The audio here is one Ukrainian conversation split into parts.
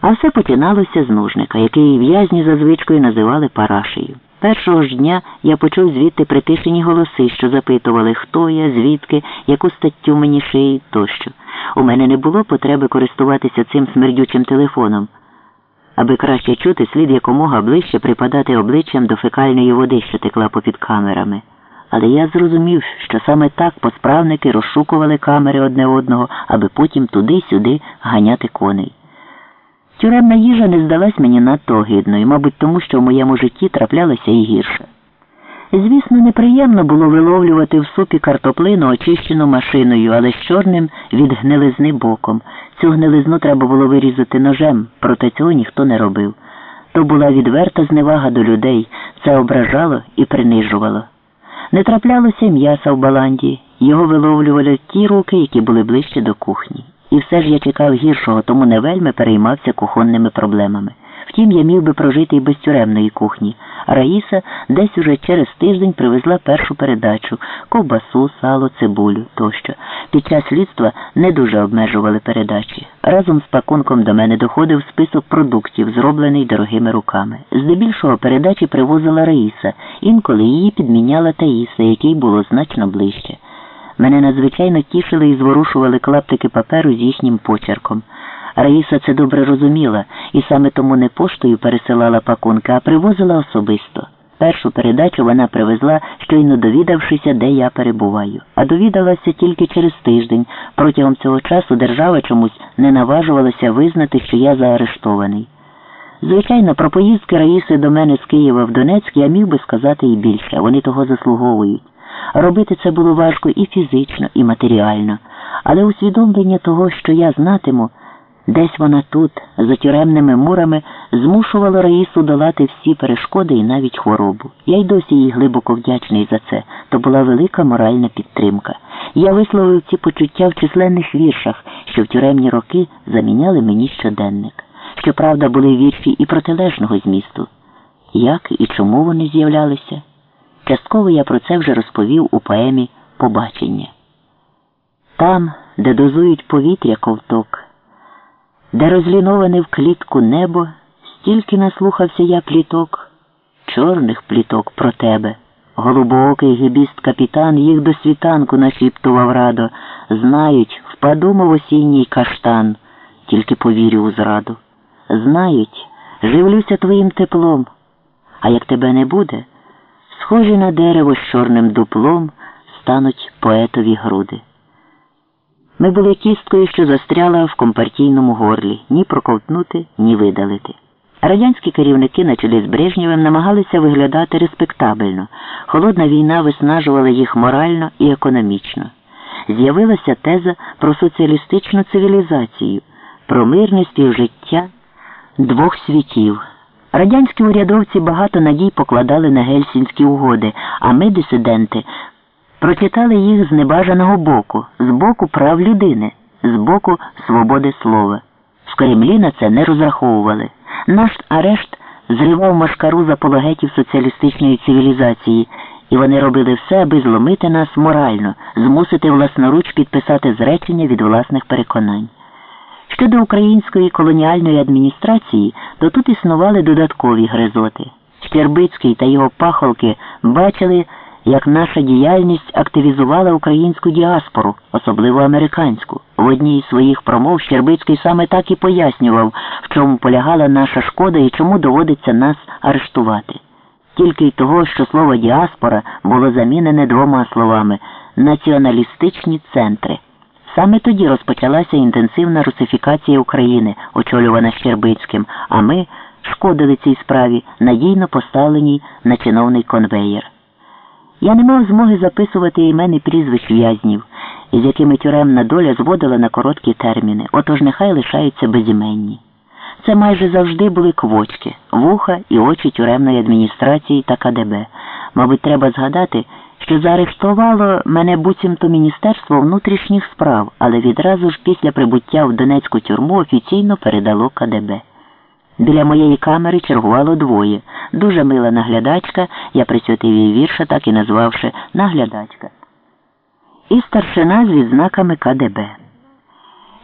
А все починалося з нужника, який в'язні за звичкою називали Парашею. Першого ж дня я почув звідти притишені голоси, що запитували, хто я, звідки, яку статтю мені шиють тощо. У мене не було потреби користуватися цим смердючим телефоном. Аби краще чути, слід якомога ближче припадати обличчям до фекальної води, що текла попід камерами. Але я зрозумів, що саме так посправники розшукували камери одне одного, аби потім туди-сюди ганяти коней. Тюремна їжа не здалась мені надто огидною, мабуть, тому що в моєму житті траплялося і гірше. Звісно, неприємно було виловлювати в супі картоплину, очищену машиною, але з чорним від гнилизни боком. Цю гнилизну треба було вирізати ножем, проте цього ніхто не робив. То була відверта зневага до людей, це ображало і принижувало. Не траплялося м'яса в баланді, його виловлювали ті руки, які були ближче до кухні. І все ж я чекав гіршого, тому не вельми переймався кухонними проблемами. Втім, я міг би прожити і без тюремної кухні. А Раїса десь уже через тиждень привезла першу передачу ковбасу, сало, цибулю тощо. Під час слідства не дуже обмежували передачі. Разом з пакунком до мене доходив список продуктів, зроблений дорогими руками. Здебільшого передачі привозила Раїса, інколи її підміняла Таїса, який було значно ближче. Мене надзвичайно тішили і зворушували клаптики паперу з їхнім почерком. Раїса це добре розуміла і саме тому не поштою пересилала пакунки, а привозила особисто. Першу передачу вона привезла, щойно довідавшися, де я перебуваю. А довідалася тільки через тиждень. Протягом цього часу держава чомусь не наважувалася визнати, що я заарештований. Звичайно, про поїздки Раїси до мене з Києва в Донецьк я міг би сказати і більше. Вони того заслуговують. Робити це було важко і фізично, і матеріально, але усвідомлення того, що я знатиму, десь вона тут, за тюремними мурами, змушувало Раїсу долати всі перешкоди і навіть хворобу. Я й досі їй глибоко вдячний за це. То була велика моральна підтримка. Я висловив ці почуття в численних віршах, що в тюремні роки заміняли мені щоденник. Щоправда, були вірші і протилежного змісту. Як і чому вони з'являлися? Частково я про це вже розповів у поемі Побачення. Там, де дозують повітря ковток, де розліноване в клітку небо, стільки наслухався я пліток, чорних пліток про тебе. Голубоокий гібіст капітан їх до світанку нашіптував радо. Знають, впаду мов осінній каштан, тільки повірю у зраду. Знають, живлюся твоїм теплом, а як тебе не буде схожі на дерево з чорним дуплом, стануть поетові груди. Ми були кісткою, що застряла в компартійному горлі ні проковтнути, ні видалити. Радянські керівники на чолі з Брежнєвим намагалися виглядати респектабельно. Холодна війна виснажувала їх морально і економічно. З'явилася теза про соціалістичну цивілізацію, про мирне співжиття двох світів. Радянські урядовці багато надій покладали на гельсінські угоди, а ми, дисиденти, прочитали їх з небажаного боку, з боку прав людини, з боку свободи слова. В Кремлі на це не розраховували. Наш арешт зривав машкару з апологетів соціалістичної цивілізації, і вони робили все, аби зломити нас морально, змусити власноруч підписати зречення від власних переконань. Щодо української колоніальної адміністрації, то тут існували додаткові гризоти. Щербицький та його пахолки бачили, як наша діяльність активізувала українську діаспору, особливо американську. В одній із своїх промов Щербицький саме так і пояснював, в чому полягала наша шкода і чому доводиться нас арештувати. Тільки й того, що слово діаспора було замінене двома словами націоналістичні центри. Саме тоді розпочалася інтенсивна русифікація України, очолювана Щербицьким, а ми шкодили цій справі, надійно поставленій на чиновний конвеєр. Я не мав змоги записувати імени прізвищ в'язнів, із якими тюремна доля зводила на короткі терміни, отож нехай лишаються безіменні. Це майже завжди були квочки, вуха і очі тюремної адміністрації та КДБ. Мабуть, треба згадати що заарештувало мене буцімто Міністерство внутрішніх справ, але відразу ж після прибуття в Донецьку тюрму офіційно передало КДБ. Біля моєї камери чергувало двоє. Дуже мила наглядачка, я присвятив її вірша, так і назвавши наглядачка. І старшина з відзнаками КДБ.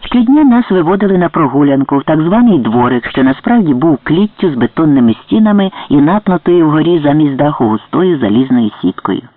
Щодня нас виводили на прогулянку в так званий дворик, що насправді був кліттю з бетонними стінами і напнутою вгорі замість даху густою залізною сіткою.